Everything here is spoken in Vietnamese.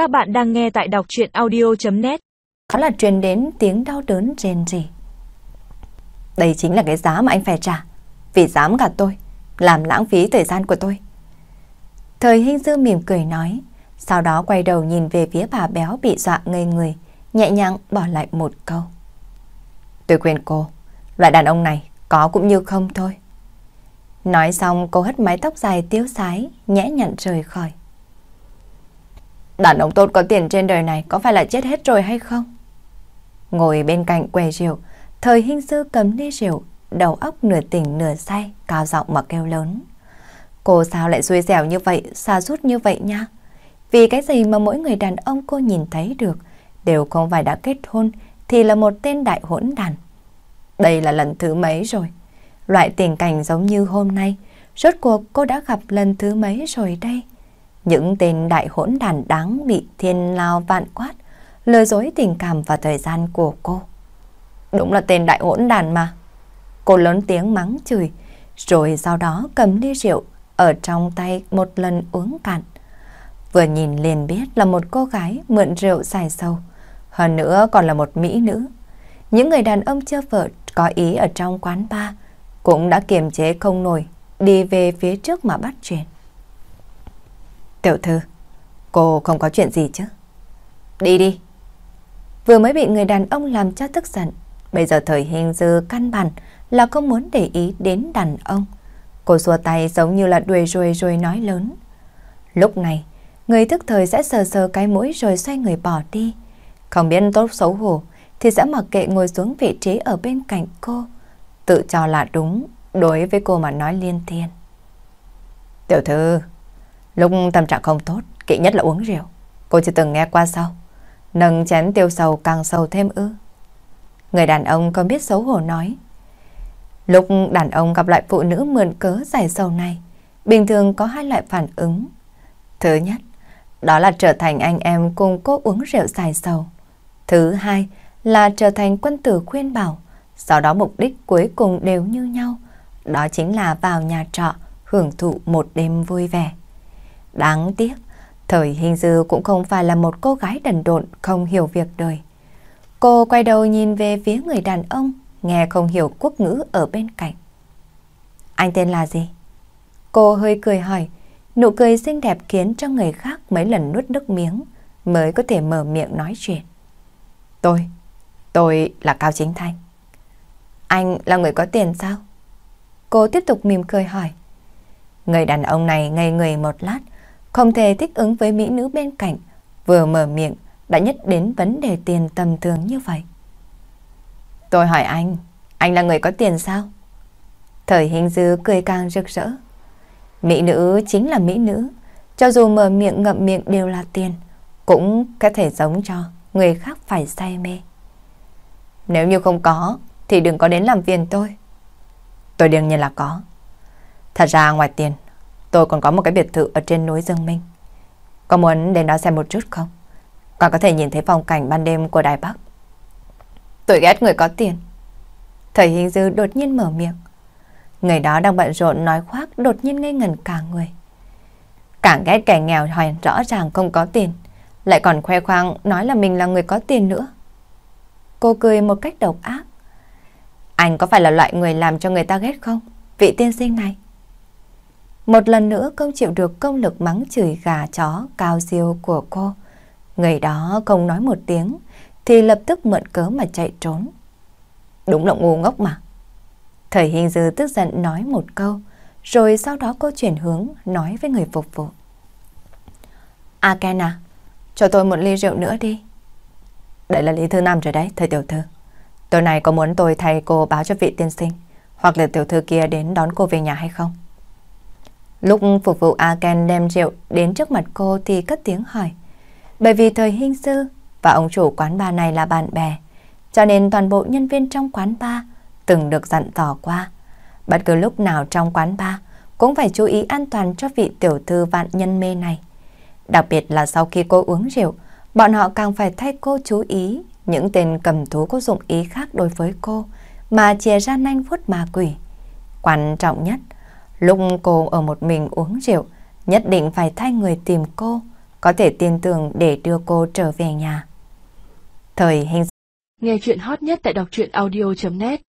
Các bạn đang nghe tại đọc chuyện audio.net Đó là truyền đến tiếng đau đớn rền rỉ. Đây chính là cái giá mà anh phải trả. Vì dám gạt tôi, làm lãng phí thời gian của tôi. Thời hình Dư mỉm cười nói, sau đó quay đầu nhìn về phía bà béo bị dọa ngây người, nhẹ nhàng bỏ lại một câu. Tôi khuyên cô, loại đàn ông này có cũng như không thôi. Nói xong cô hất mái tóc dài tiếu sái, nhẽ nhặn rời khỏi. Đàn ông tốt có tiền trên đời này có phải là chết hết rồi hay không? Ngồi bên cạnh quầy rượu, thời hình sư cầm ly rượu, đầu óc nửa tỉnh nửa say, cao giọng mà kêu lớn. Cô sao lại xui xẻo như vậy, xa rút như vậy nha? Vì cái gì mà mỗi người đàn ông cô nhìn thấy được đều không phải đã kết hôn thì là một tên đại hỗn đàn. Đây là lần thứ mấy rồi? Loại tình cảnh giống như hôm nay, rốt cuộc cô đã gặp lần thứ mấy rồi đây? Những tên đại hỗn đàn đáng bị thiên lao vạn quát, lừa dối tình cảm và thời gian của cô. Đúng là tên đại hỗn đàn mà. Cô lớn tiếng mắng chửi, rồi sau đó cầm ly rượu ở trong tay một lần uống cạn. Vừa nhìn liền biết là một cô gái mượn rượu xài sâu, hơn nữa còn là một mỹ nữ. Những người đàn ông chưa vợ có ý ở trong quán bar cũng đã kiềm chế không nổi, đi về phía trước mà bắt chuyện. Tiểu thư, cô không có chuyện gì chứ? Đi đi. Vừa mới bị người đàn ông làm cho tức giận, bây giờ thời hình dư căn bản là không muốn để ý đến đàn ông. Cô xua tay giống như là đuổi rồi rồi nói lớn. Lúc này, người thức thời sẽ sờ sờ cái mũi rồi xoay người bỏ đi. Không biết tốt xấu hổ thì sẽ mặc kệ ngồi xuống vị trí ở bên cạnh cô. Tự cho là đúng đối với cô mà nói liên thiên. Tiểu thư, lúc tâm trạng không tốt, kỵ nhất là uống rượu. Cô chưa từng nghe qua sao? Nâng chén tiêu sầu càng sầu thêm ư. Người đàn ông không biết xấu hổ nói. Lúc đàn ông gặp lại phụ nữ mượn cớ giải sầu này, bình thường có hai loại phản ứng. Thứ nhất, đó là trở thành anh em cùng cô uống rượu giải sầu. Thứ hai là trở thành quân tử khuyên bảo, sau đó mục đích cuối cùng đều như nhau, đó chính là vào nhà trọ hưởng thụ một đêm vui vẻ. Đáng tiếc, thời hình dư cũng không phải là một cô gái đần độn không hiểu việc đời. Cô quay đầu nhìn về phía người đàn ông, nghe không hiểu quốc ngữ ở bên cạnh. Anh tên là gì? Cô hơi cười hỏi, nụ cười xinh đẹp khiến cho người khác mấy lần nuốt nước miếng mới có thể mở miệng nói chuyện. Tôi, tôi là Cao Chính Thanh. Anh là người có tiền sao? Cô tiếp tục mỉm cười hỏi. Người đàn ông này ngây người một lát, không thể thích ứng với mỹ nữ bên cạnh, vừa mở miệng đã nhất đến vấn đề tiền tầm thường như vậy. Tôi hỏi anh, anh là người có tiền sao? Thời hình dư cười càng rực rỡ. Mỹ nữ chính là mỹ nữ, cho dù mở miệng ngậm miệng đều là tiền, cũng có thể giống cho người khác phải say mê. Nếu như không có, thì đừng có đến làm phiền tôi. Tôi đương nhiên là có. Thật ra ngoài tiền, tôi còn có một cái biệt thự ở trên núi Dương Minh. Có muốn đến đó xem một chút không? Còn có thể nhìn thấy phong cảnh ban đêm của Đài Bắc. Tôi ghét người có tiền. Thầy Hình Dư đột nhiên mở miệng. Người đó đang bận rộn nói khoác đột nhiên ngây ngẩn cả người. Càng ghét kẻ nghèo hoài rõ ràng không có tiền. Lại còn khoe khoang nói là mình là người có tiền nữa. Cô cười một cách độc ác. Anh có phải là loại người làm cho người ta ghét không? Vị tiên sinh này. Một lần nữa không chịu được công lực mắng chửi gà chó cao siêu của cô. Người đó không nói một tiếng thì lập tức mượn cớ mà chạy trốn. Đúng là ngu ngốc mà. Thời hình dư tức giận nói một câu rồi sau đó cô chuyển hướng nói với người phục vụ. À, Akena à, cho tôi một ly rượu nữa đi. Đây là ly thứ năm rồi đấy, thầy tiểu thư. Tối nay có muốn tôi thay cô báo cho vị tiên sinh hoặc là tiểu thư kia đến đón cô về nhà hay không? Lúc phục vụ Aken đem rượu đến trước mặt cô thì cất tiếng hỏi. Bởi vì thời hình sư và ông chủ quán bar này là bạn bè, cho nên toàn bộ nhân viên trong quán bar từng được dặn dò qua. Bất cứ lúc nào trong quán bar cũng phải chú ý an toàn cho vị tiểu thư vạn nhân mê này. Đặc biệt là sau khi cô uống rượu, bọn họ càng phải thay cô chú ý những tên cầm thú có dụng ý khác đối với cô mà chìa ra nanh vuốt ma quỷ. Quan trọng nhất, lúc cô ở một mình uống rượu, nhất định phải thay người tìm cô, có thể tin tưởng để đưa cô trở về nhà. Thời hình Nghe chuyện hot nhất tại đọc truyện audio.net